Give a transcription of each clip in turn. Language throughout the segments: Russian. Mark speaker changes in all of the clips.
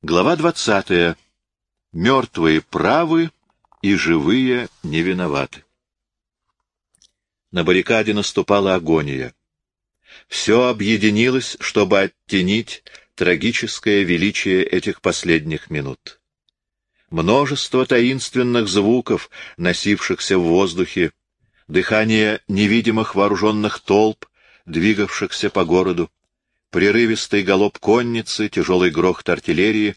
Speaker 1: Глава двадцатая. Мертвые правы и живые не виноваты. На баррикаде наступала агония. Все объединилось, чтобы оттенить трагическое величие этих последних минут. Множество таинственных звуков, носившихся в воздухе, дыхание невидимых вооруженных толп, двигавшихся по городу, прерывистый галоп конницы, тяжелый грохот артиллерии,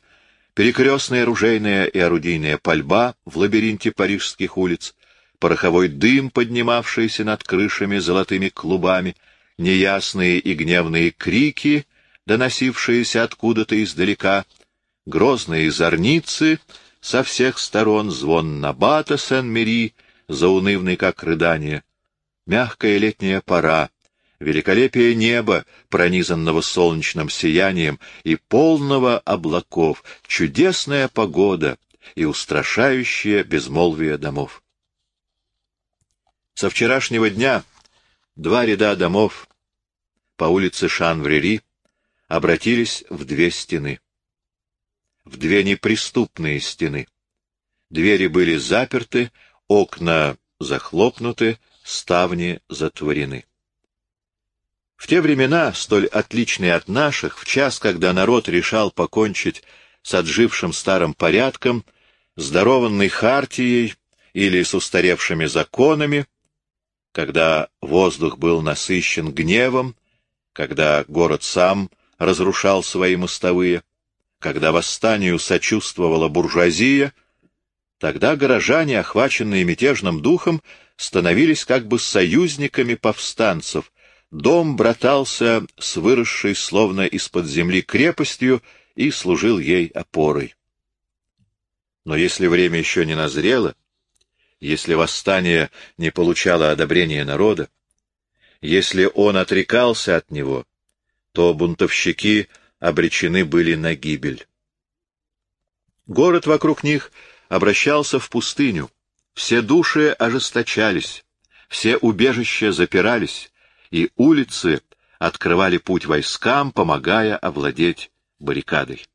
Speaker 1: перекрестная оружейная и орудийная пальба в лабиринте парижских улиц, пороховой дым, поднимавшийся над крышами золотыми клубами, неясные и гневные крики, доносившиеся откуда-то издалека, грозные зорницы, со всех сторон звон набата Сен-Мери, заунывный как рыдание, мягкая летняя пора, великолепие неба, пронизанного солнечным сиянием и полного облаков, чудесная погода и устрашающее безмолвие домов. Со вчерашнего дня два ряда домов по улице Шанврери обратились в две стены. В две неприступные стены. Двери были заперты, окна захлопнуты, ставни затворены. В те времена, столь отличные от наших, в час, когда народ решал покончить с отжившим старым порядком, здорованной хартией или с устаревшими законами, когда воздух был насыщен гневом, когда город сам разрушал свои мостовые, когда восстанию сочувствовала буржуазия, тогда горожане, охваченные мятежным духом, становились как бы союзниками повстанцев, Дом братался с выросшей словно из-под земли крепостью и служил ей опорой. Но если время еще не назрело, если восстание не получало одобрения народа, если он отрекался от него, то бунтовщики обречены были на гибель. Город вокруг них обращался в пустыню, все души ожесточались, все убежища запирались, и улицы открывали путь войскам, помогая овладеть баррикадой.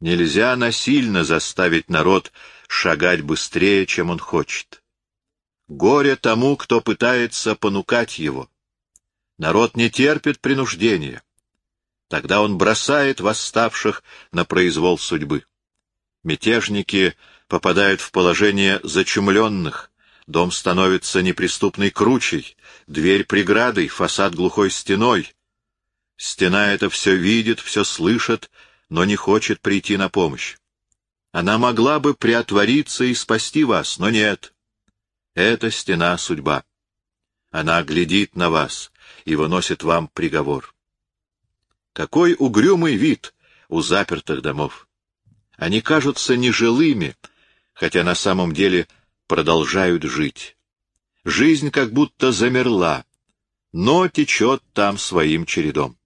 Speaker 1: Нельзя насильно заставить народ шагать быстрее, чем он хочет. Горе тому, кто пытается понукать его. Народ не терпит принуждения. Тогда он бросает восставших на произвол судьбы. Мятежники попадают в положение зачумленных, Дом становится неприступной кручей, дверь преградой, фасад глухой стеной. Стена это все видит, все слышит, но не хочет прийти на помощь. Она могла бы приотвориться и спасти вас, но нет. Это стена судьба. Она глядит на вас и выносит вам приговор. Какой угрюмый вид у запертых домов! Они кажутся нежилыми, хотя на самом деле продолжают жить. Жизнь как будто замерла, но течет там своим чередом.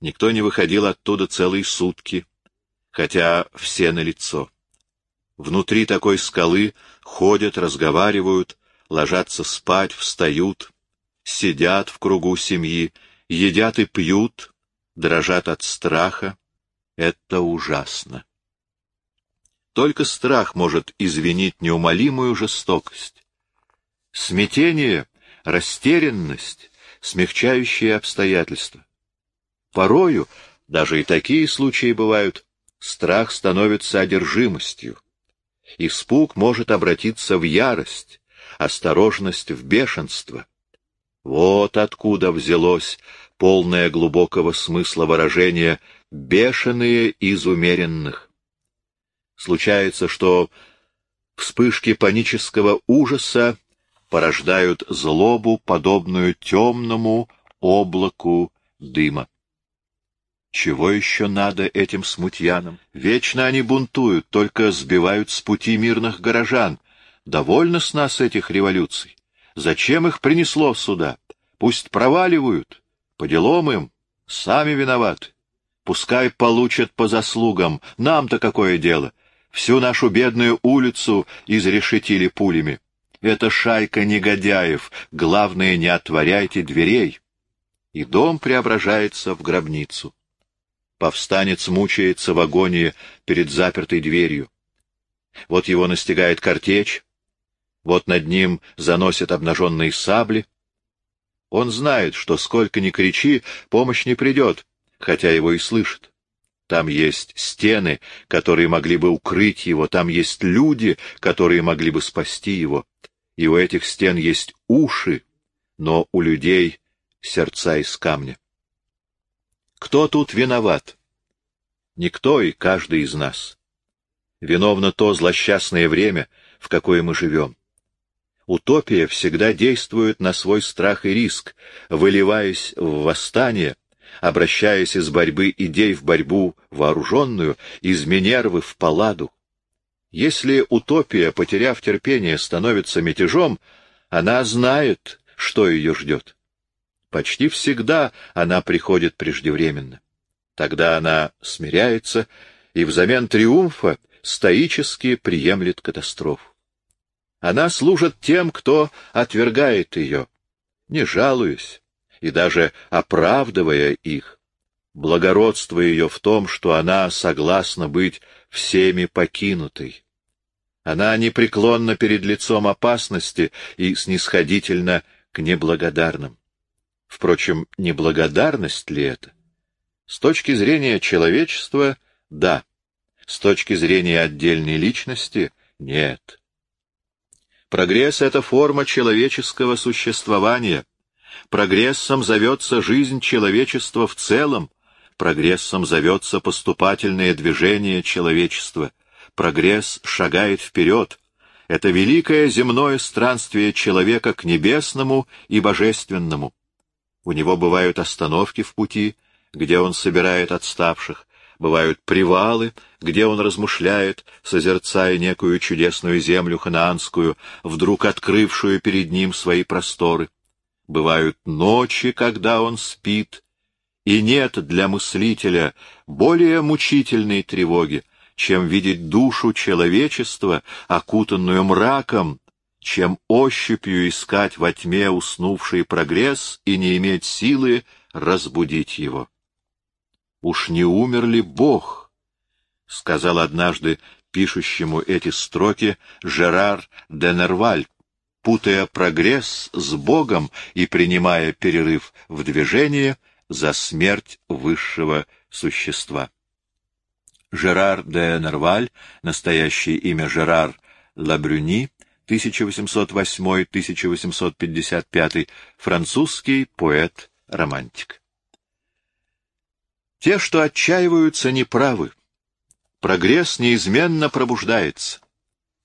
Speaker 1: Никто не выходил оттуда целые сутки, хотя все на лицо. Внутри такой скалы ходят, разговаривают, ложатся спать, встают, сидят в кругу семьи, едят и пьют, дрожат от страха. Это ужасно. Только страх может извинить неумолимую жестокость. Смятение, растерянность, смягчающие обстоятельства. Порою, даже и такие случаи бывают, страх становится одержимостью. Испуг может обратиться в ярость, осторожность в бешенство. Вот откуда взялось полное глубокого смысла выражение «бешеные из умеренных». Случается, что вспышки панического ужаса порождают злобу, подобную темному облаку дыма. Чего еще надо этим смутьянам? Вечно они бунтуют, только сбивают с пути мирных горожан. Довольно с нас этих революций. Зачем их принесло сюда? Пусть проваливают. По делам им. Сами виноваты. Пускай получат по заслугам. Нам-то какое дело? Всю нашу бедную улицу изрешетили пулями. Это шайка негодяев. Главное, не отворяйте дверей. И дом преображается в гробницу. Повстанец мучается в агонии перед запертой дверью. Вот его настигает картечь, вот над ним заносят обнаженные сабли. Он знает, что сколько ни кричи, помощь не придет, хотя его и слышит. Там есть стены, которые могли бы укрыть его, там есть люди, которые могли бы спасти его. И у этих стен есть уши, но у людей сердца из камня. Кто тут виноват? Никто и каждый из нас. Виновно то злосчастное время, в какое мы живем. Утопия всегда действует на свой страх и риск, выливаясь в восстание, обращаясь из борьбы идей в борьбу вооруженную, из Минервы в Палладу. Если утопия, потеряв терпение, становится мятежом, она знает, что ее ждет. Почти всегда она приходит преждевременно. Тогда она смиряется и взамен триумфа стоически приемлет катастрофу. Она служит тем, кто отвергает ее, не жалуясь и даже оправдывая их. Благородство ее в том, что она согласна быть всеми покинутой. Она непреклонна перед лицом опасности и снисходительна к неблагодарным. Впрочем, неблагодарность ли это? С точки зрения человечества — да. С точки зрения отдельной личности — нет. Прогресс — это форма человеческого существования. Прогрессом зовется жизнь человечества в целом. Прогрессом зовется поступательное движение человечества. Прогресс шагает вперед. Это великое земное странствие человека к небесному и божественному. У него бывают остановки в пути, где он собирает отставших, бывают привалы, где он размышляет, созерцая некую чудесную землю ханаанскую, вдруг открывшую перед ним свои просторы. Бывают ночи, когда он спит, и нет для мыслителя более мучительной тревоги, чем видеть душу человечества, окутанную мраком, чем ощупью искать во тьме уснувший прогресс и не иметь силы разбудить его. Уж не умер ли Бог? — сказал однажды пишущему эти строки Жерар де Нерваль, путая прогресс с Богом и принимая перерыв в движении за смерть высшего существа. Жерар де Нерваль, настоящее имя Жерар Лабрюни, 1808-1855, французский поэт-романтик. Те, что отчаиваются, неправы. Прогресс неизменно пробуждается.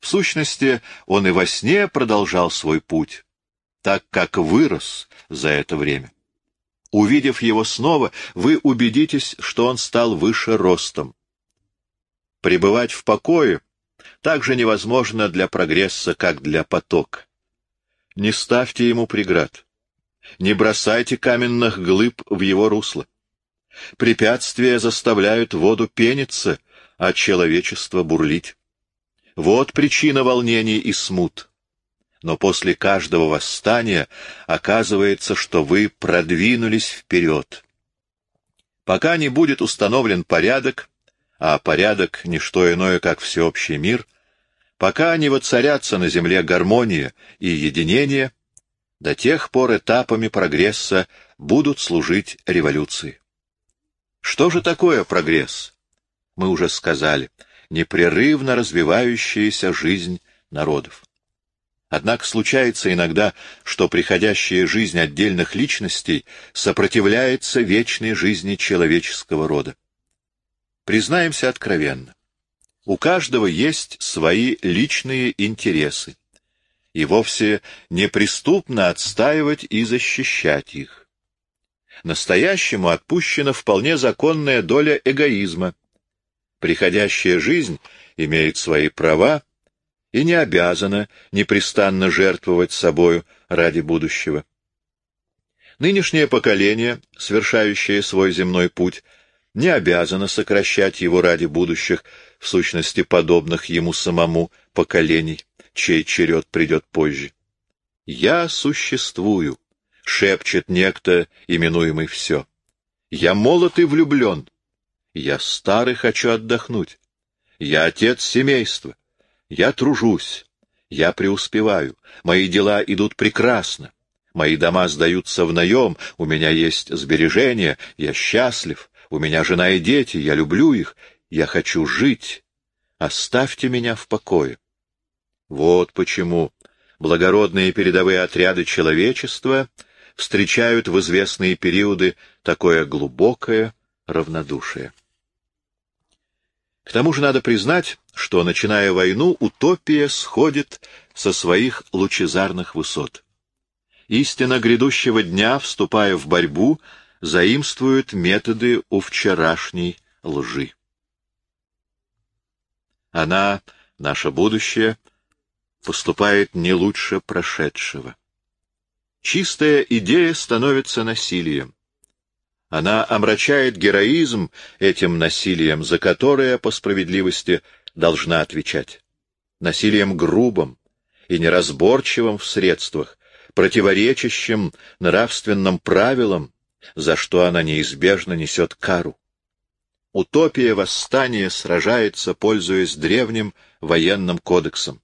Speaker 1: В сущности, он и во сне продолжал свой путь, так как вырос за это время. Увидев его снова, вы убедитесь, что он стал выше ростом. Пребывать в покое так же невозможно для прогресса, как для потока. Не ставьте ему преград. Не бросайте каменных глыб в его русло. Препятствия заставляют воду пениться, а человечество бурлить. Вот причина волнений и смут. Но после каждого восстания оказывается, что вы продвинулись вперед. Пока не будет установлен порядок, а порядок — не что иное, как всеобщий мир, пока не воцарятся на земле гармония и единение, до тех пор этапами прогресса будут служить революции. Что же такое прогресс? Мы уже сказали, непрерывно развивающаяся жизнь народов. Однако случается иногда, что приходящая жизнь отдельных личностей сопротивляется вечной жизни человеческого рода. Признаемся откровенно. У каждого есть свои личные интересы, и вовсе неприступно отстаивать и защищать их настоящему отпущена вполне законная доля эгоизма. Приходящая жизнь имеет свои права и не обязана непрестанно жертвовать собою ради будущего. Нынешнее поколение, совершающее свой земной путь, не обязано сокращать его ради будущих, в сущности подобных ему самому поколений, чей черед придет позже. «Я существую, — шепчет некто, именуемый все. «Я молод и влюблен. Я старый хочу отдохнуть. Я отец семейства. Я тружусь. Я преуспеваю. Мои дела идут прекрасно. Мои дома сдаются в наем, у меня есть сбережения, я счастлив, у меня жена и дети, я люблю их, я хочу жить. Оставьте меня в покое. Вот почему благородные передовые отряды человечества встречают в известные периоды такое глубокое равнодушие. К тому же надо признать, что, начиная войну, утопия сходит со своих лучезарных высот. Истина грядущего дня, вступая в борьбу, заимствует методы у вчерашней лжи. Она, наше будущее, поступает не лучше прошедшего. Чистая идея становится насилием. Она омрачает героизм этим насилием, за которое, по справедливости, должна отвечать. Насилием грубым и неразборчивым в средствах, противоречащим нравственным правилам, за что она неизбежно несет кару. Утопия восстания сражается, пользуясь древним военным кодексом.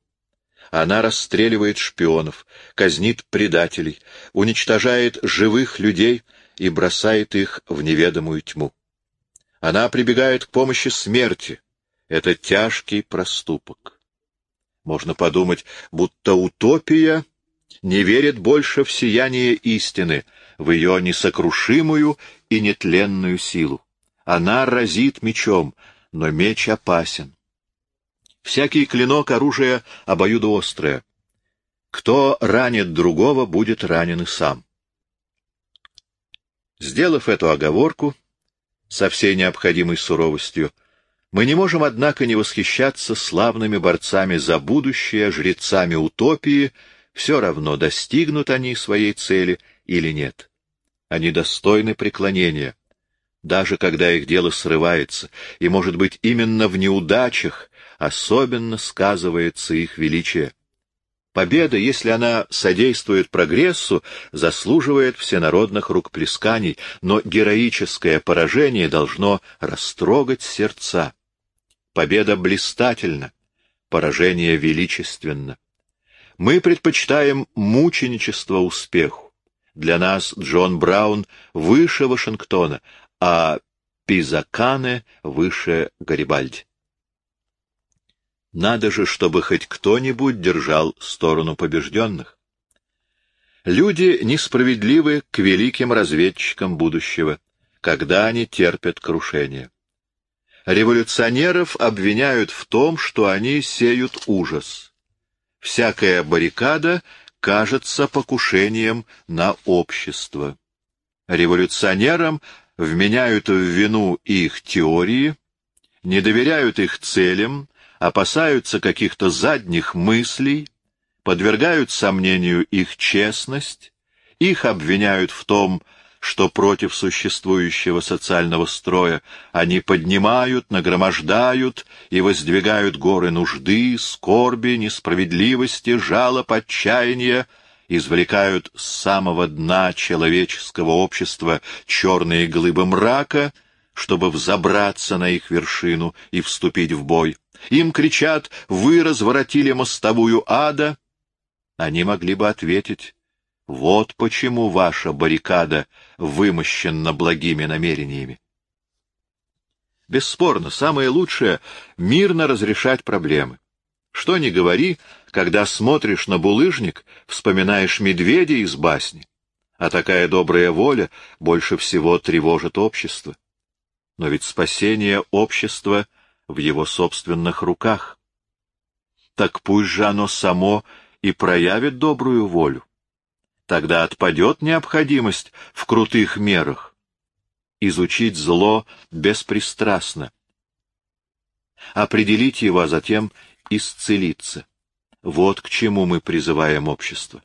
Speaker 1: Она расстреливает шпионов, казнит предателей, уничтожает живых людей — и бросает их в неведомую тьму. Она прибегает к помощи смерти. Это тяжкий проступок. Можно подумать, будто утопия не верит больше в сияние истины, в ее несокрушимую и нетленную силу. Она разит мечом, но меч опасен. Всякий клинок — оружие обоюдоострое. Кто ранит другого, будет ранен и сам. Сделав эту оговорку со всей необходимой суровостью, мы не можем, однако, не восхищаться славными борцами за будущее, жрецами утопии, все равно, достигнут они своей цели или нет. Они достойны преклонения, даже когда их дело срывается, и, может быть, именно в неудачах особенно сказывается их величие. Победа, если она содействует прогрессу, заслуживает всенародных рукоплесканий, но героическое поражение должно растрогать сердца. Победа блистательна, поражение величественно. Мы предпочитаем мученичество успеху. Для нас Джон Браун выше Вашингтона, а Пизакане выше Гарибальди. Надо же, чтобы хоть кто-нибудь держал сторону побежденных. Люди несправедливы к великим разведчикам будущего, когда они терпят крушение. Революционеров обвиняют в том, что они сеют ужас. Всякая баррикада кажется покушением на общество. Революционерам вменяют в вину их теории, не доверяют их целям, опасаются каких-то задних мыслей, подвергают сомнению их честность, их обвиняют в том, что против существующего социального строя они поднимают, нагромождают и воздвигают горы нужды, скорби, несправедливости, жалоб, отчаяния, извлекают с самого дна человеческого общества черные глыбы мрака, чтобы взобраться на их вершину и вступить в бой. Им кричат «Вы разворотили мостовую ада!» Они могли бы ответить «Вот почему ваша баррикада вымощена благими намерениями». Бесспорно, самое лучшее — мирно разрешать проблемы. Что ни говори, когда смотришь на булыжник, вспоминаешь медведя из басни, а такая добрая воля больше всего тревожит общество. Но ведь спасение общества — в его собственных руках. Так пусть же оно само и проявит добрую волю. Тогда отпадет необходимость в крутых мерах. Изучить зло беспристрастно. Определить его, а затем исцелиться. Вот к чему мы призываем общество.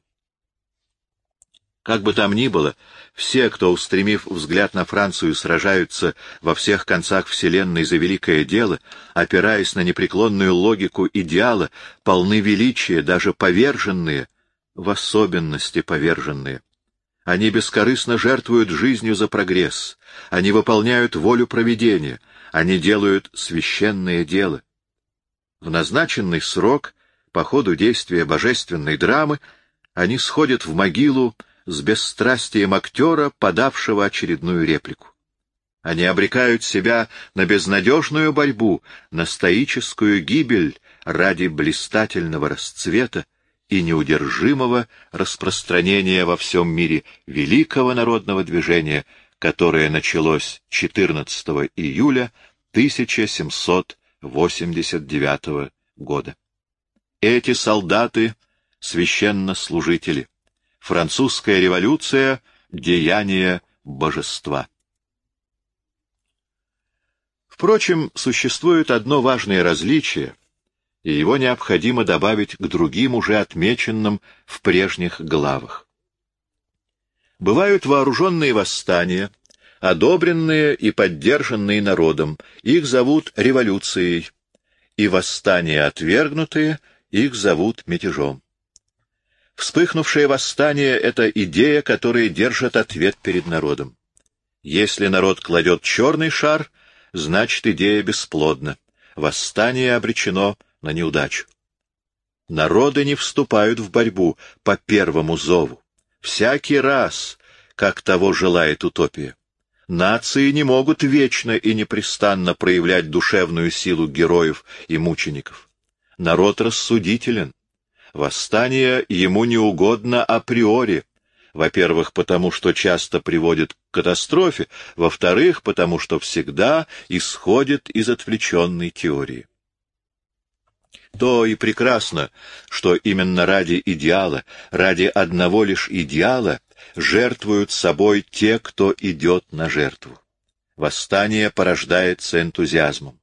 Speaker 1: Как бы там ни было, все, кто, устремив взгляд на Францию, сражаются во всех концах Вселенной за великое дело, опираясь на непреклонную логику идеала, полны величия, даже поверженные, в особенности поверженные. Они бескорыстно жертвуют жизнью за прогресс, они выполняют волю провидения, Они делают священное дело. В назначенный срок, по ходу действия божественной драмы, они сходят в могилу с бесстрастием актера, подавшего очередную реплику. Они обрекают себя на безнадежную борьбу, на стоическую гибель ради блистательного расцвета и неудержимого распространения во всем мире великого народного движения, которое началось 14 июля 1789 года. Эти солдаты — священнослужители. Французская революция — деяние божества. Впрочем, существует одно важное различие, и его необходимо добавить к другим, уже отмеченным в прежних главах. Бывают вооруженные восстания, одобренные и поддержанные народом, их зовут революцией, и восстания отвергнутые, их зовут мятежом. Вспыхнувшее восстание — это идея, которая держит ответ перед народом. Если народ кладет черный шар, значит, идея бесплодна. Восстание обречено на неудачу. Народы не вступают в борьбу по первому зову. Всякий раз, как того желает утопия. Нации не могут вечно и непрестанно проявлять душевную силу героев и мучеников. Народ рассудителен. Восстание ему не угодно априори. Во-первых, потому что часто приводит к катастрофе, во-вторых, потому что всегда исходит из отвлеченной теории. То и прекрасно, что именно ради идеала, ради одного лишь идеала жертвуют собой те, кто идет на жертву. Восстание порождается энтузиазмом.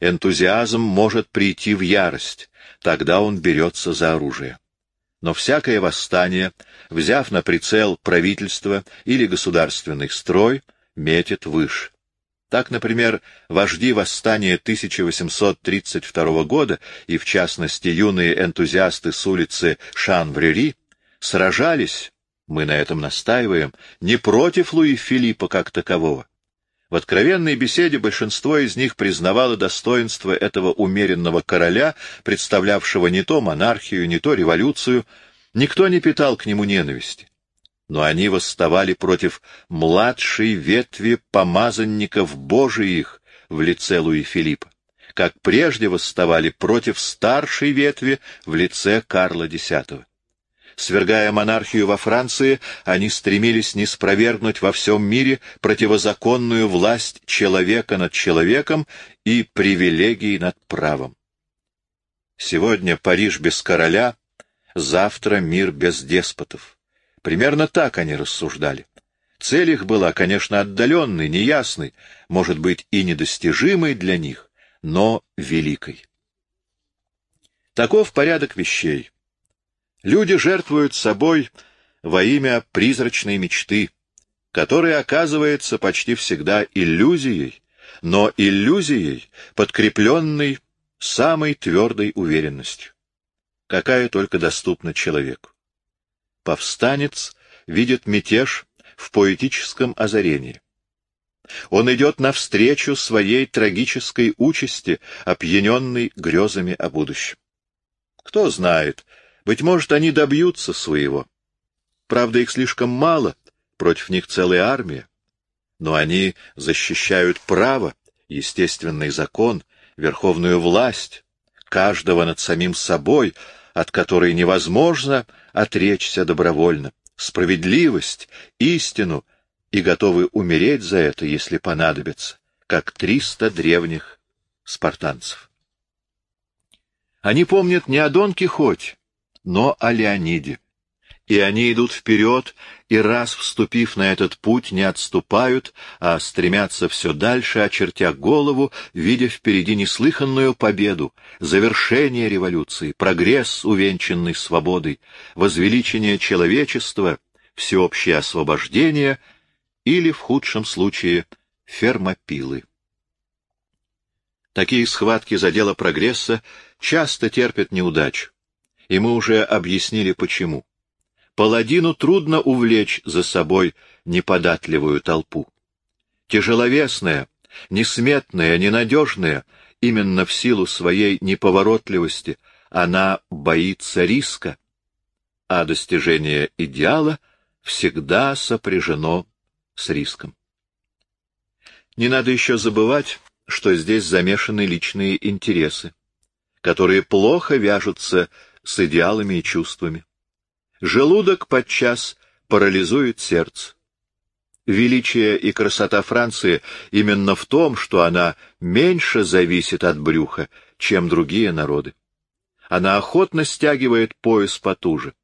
Speaker 1: Энтузиазм может прийти в ярость, тогда он берется за оружие. Но всякое восстание, взяв на прицел правительство или государственный строй, метит выше. Так, например, вожди восстания 1832 года и, в частности, юные энтузиасты с улицы Шанврери сражались, мы на этом настаиваем, не против Луи Филиппа как такового, в откровенной беседе большинство из них признавало достоинство этого умеренного короля, представлявшего не то монархию, не то революцию. Никто не питал к нему ненависти. Но они восставали против младшей ветви помазанников Божиих в лице Луи Филиппа, как прежде восставали против старшей ветви в лице Карла X. Свергая монархию во Франции, они стремились не спровергнуть во всем мире противозаконную власть человека над человеком и привилегии над правом. Сегодня Париж без короля, завтра мир без деспотов. Примерно так они рассуждали. Цель их была, конечно, отдаленной, неясной, может быть, и недостижимой для них, но великой. Таков порядок вещей. Люди жертвуют собой во имя призрачной мечты, которая оказывается почти всегда иллюзией, но иллюзией, подкрепленной самой твердой уверенностью, какая только доступна человеку. Повстанец видит мятеж в поэтическом озарении. Он идет навстречу своей трагической участи, опьяненной грезами о будущем. Кто знает, быть может, они добьются своего. Правда, их слишком мало, против них целая армия. Но они защищают право, естественный закон, верховную власть, каждого над самим собой, от которой невозможно отречься добровольно, справедливость, истину, и готовы умереть за это, если понадобится, как триста древних спартанцев. Они помнят не о Дон Кихоте, но о Леониде. И они идут вперед, и раз вступив на этот путь, не отступают, а стремятся все дальше, очертя голову, видя впереди неслыханную победу, завершение революции, прогресс, увенчанный свободой, возвеличение человечества, всеобщее освобождение или, в худшем случае, фермопилы. Такие схватки за дело прогресса часто терпят неудачу и мы уже объяснили почему. Паладину трудно увлечь за собой неподатливую толпу. Тяжеловесная, Несметная, ненадежная, именно в силу своей неповоротливости, она боится риска, а достижение идеала всегда сопряжено с риском. Не надо еще забывать, что здесь замешаны личные интересы, которые плохо вяжутся с идеалами и чувствами. Желудок подчас парализует сердце. Величие и красота Франции именно в том, что она меньше зависит от брюха, чем другие народы. Она охотно стягивает пояс потуже.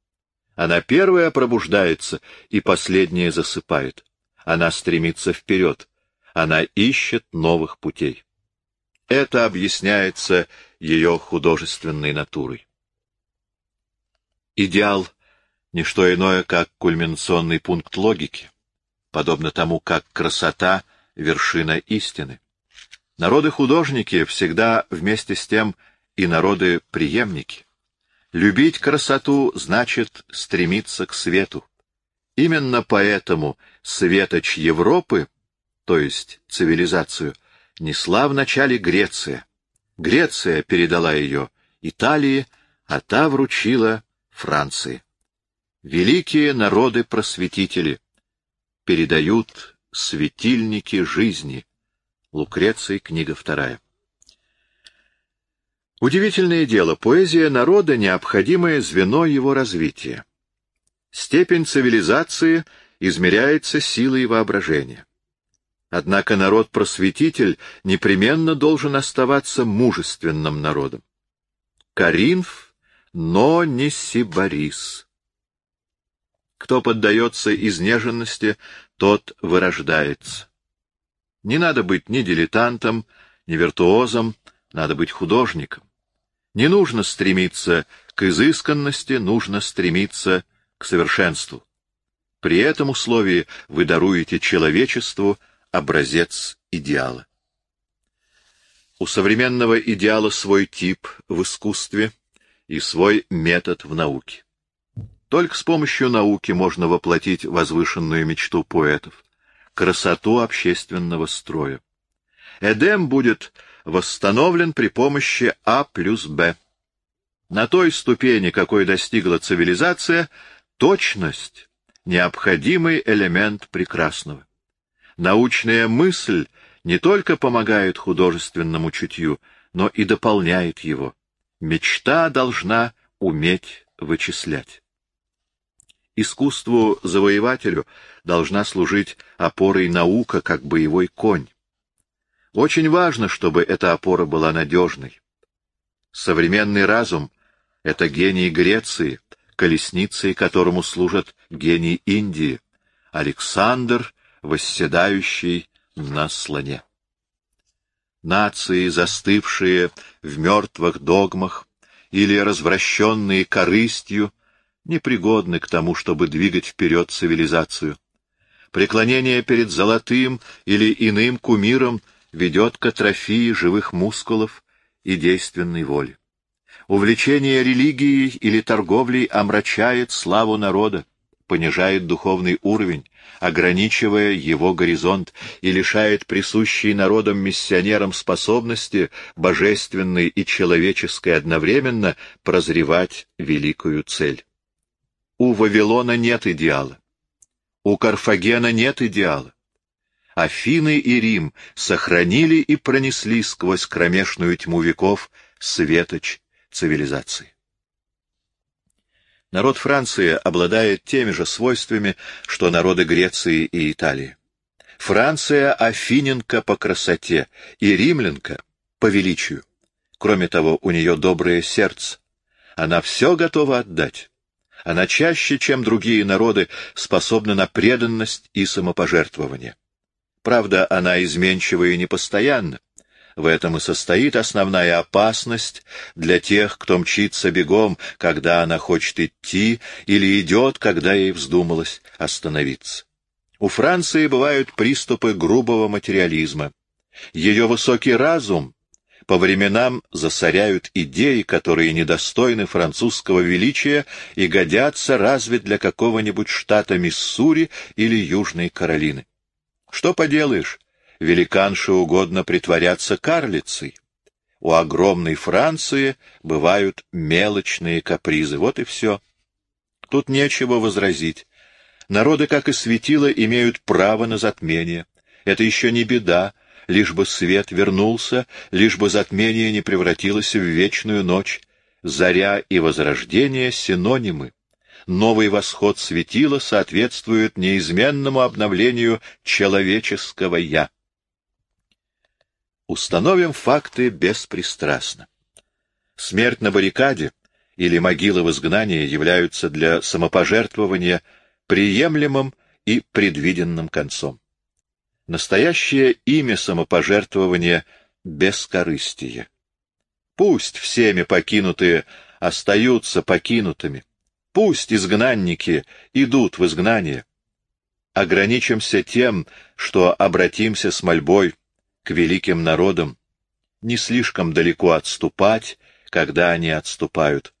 Speaker 1: Она первая пробуждается и последняя засыпает. Она стремится вперед. Она ищет новых путей. Это объясняется ее художественной натурой. Идеал — не что иное, как кульминационный пункт логики, подобно тому, как красота — вершина истины. Народы-художники всегда вместе с тем и народы-преемники. Любить красоту значит стремиться к свету. Именно поэтому светоч Европы, то есть цивилизацию, несла в начале Греция. Греция передала ее Италии, а та вручила Франции. Великие народы-просветители передают светильники жизни. Лукреция, книга вторая. Удивительное дело, поэзия народа — необходимое звено его развития. Степень цивилизации измеряется силой воображения. Однако народ-просветитель непременно должен оставаться мужественным народом. Каринф, но не Сибарис. Кто поддается изнеженности, тот вырождается. Не надо быть ни дилетантом, ни виртуозом, надо быть художником. Не нужно стремиться к изысканности, нужно стремиться к совершенству. При этом условии вы даруете человечеству образец идеала. У современного идеала свой тип в искусстве и свой метод в науке. Только с помощью науки можно воплотить возвышенную мечту поэтов — красоту общественного строя. Эдем будет восстановлен при помощи А плюс Б. На той ступени, какой достигла цивилизация, точность — необходимый элемент прекрасного. Научная мысль не только помогает художественному чутью, но и дополняет его. Мечта должна уметь вычислять. Искусству завоевателю должна служить опорой наука, как боевой конь. Очень важно, чтобы эта опора была надежной. Современный разум — это гений Греции, колесницей которому служат гений Индии, Александр, восседающий на слоне. Нации, застывшие в мертвых догмах или развращенные корыстью, непригодны к тому, чтобы двигать вперед цивилизацию. Преклонение перед золотым или иным кумиром — ведет к атрофии живых мускулов и действенной воли. Увлечение религией или торговлей омрачает славу народа, понижает духовный уровень, ограничивая его горизонт и лишает присущей народам миссионерам способности, божественной и человеческой одновременно, прозревать великую цель. У Вавилона нет идеала. У Карфагена нет идеала. Афины и Рим сохранили и пронесли сквозь кромешную тьму веков светоч цивилизации. Народ Франции обладает теми же свойствами, что народы Греции и Италии. Франция — афиненка по красоте и римлянка по величию. Кроме того, у нее доброе сердце. Она все готова отдать. Она чаще, чем другие народы, способна на преданность и самопожертвование. Правда, она изменчива и непостоянна. В этом и состоит основная опасность для тех, кто мчится бегом, когда она хочет идти, или идет, когда ей вздумалось остановиться. У Франции бывают приступы грубого материализма. Ее высокий разум по временам засоряют идеи, которые недостойны французского величия и годятся разве для какого-нибудь штата Миссури или Южной Каролины. Что поделаешь, великанше угодно притворяться карлицей. У огромной Франции бывают мелочные капризы. Вот и все. Тут нечего возразить. Народы, как и светило, имеют право на затмение. Это еще не беда, лишь бы свет вернулся, лишь бы затмение не превратилось в вечную ночь. Заря и возрождение — синонимы. Новый восход светила соответствует неизменному обновлению человеческого «я». Установим факты беспристрастно. Смерть на баррикаде или могила в изгнании являются для самопожертвования приемлемым и предвиденным концом. Настоящее имя самопожертвования — бескорыстие. Пусть всеми покинутые остаются покинутыми. Пусть изгнанники идут в изгнание. Ограничимся тем, что обратимся с мольбой к великим народам, не слишком далеко отступать, когда они отступают.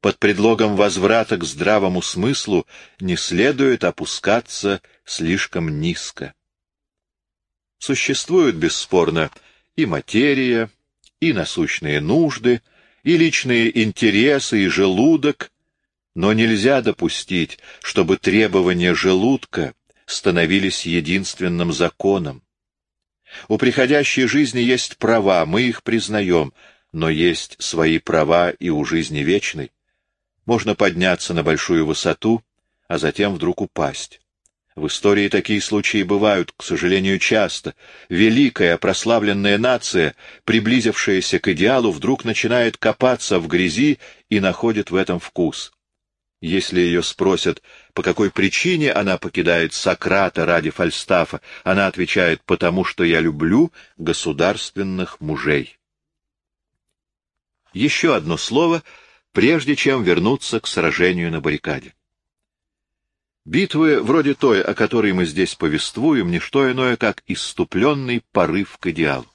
Speaker 1: Под предлогом возврата к здравому смыслу не следует опускаться слишком низко. Существуют, бесспорно, и материя, и насущные нужды, и личные интересы, и желудок, но нельзя допустить, чтобы требования желудка становились единственным законом. У приходящей жизни есть права, мы их признаем, но есть свои права и у жизни вечной. Можно подняться на большую высоту, а затем вдруг упасть. В истории такие случаи бывают, к сожалению, часто. Великая прославленная нация, приблизившаяся к идеалу, вдруг начинает копаться в грязи и находит в этом вкус. Если ее спросят, по какой причине она покидает Сократа ради Фальстафа, она отвечает «потому что я люблю государственных мужей». Еще одно слово, прежде чем вернуться к сражению на баррикаде. Битвы, вроде той, о которой мы здесь повествуем, не что иное, как иступленный порыв к идеалу.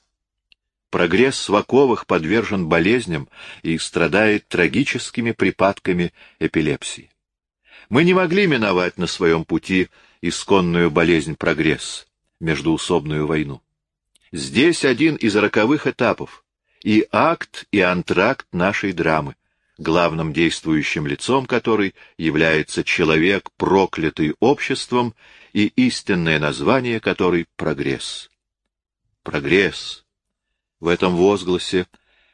Speaker 1: Прогресс в оковах подвержен болезням и страдает трагическими припадками эпилепсии. Мы не могли миновать на своем пути исконную болезнь прогресс, междуусобную войну. Здесь один из роковых этапов, и акт, и антракт нашей драмы главным действующим лицом которой является человек, проклятый обществом, и истинное название которой — прогресс. Прогресс. В этом возгласе,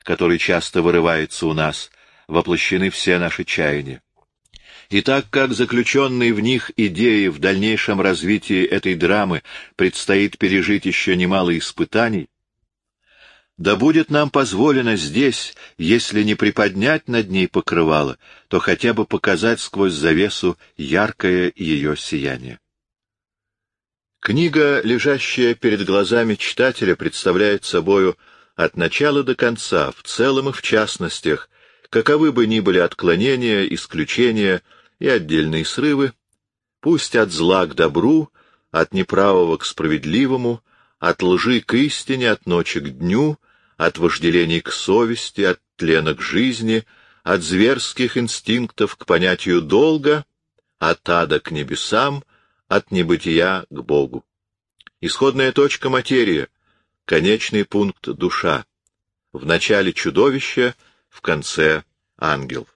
Speaker 1: который часто вырывается у нас, воплощены все наши чаяния. И так как заключенные в них идеи в дальнейшем развитии этой драмы предстоит пережить еще немало испытаний, да будет нам позволено здесь, если не приподнять над ней покрывало, то хотя бы показать сквозь завесу яркое ее сияние. Книга, лежащая перед глазами читателя, представляет собою от начала до конца, в целом и в частностях, каковы бы ни были отклонения, исключения и отдельные срывы, пусть от зла к добру, от неправого к справедливому, от лжи к истине, от ночи к дню, от вожделений к совести, от тлена к жизни, от зверских инстинктов к понятию долга, от ада к небесам, от небытия к Богу. Исходная точка — материя, конечный пункт — душа. В начале чудовище, в конце — ангел.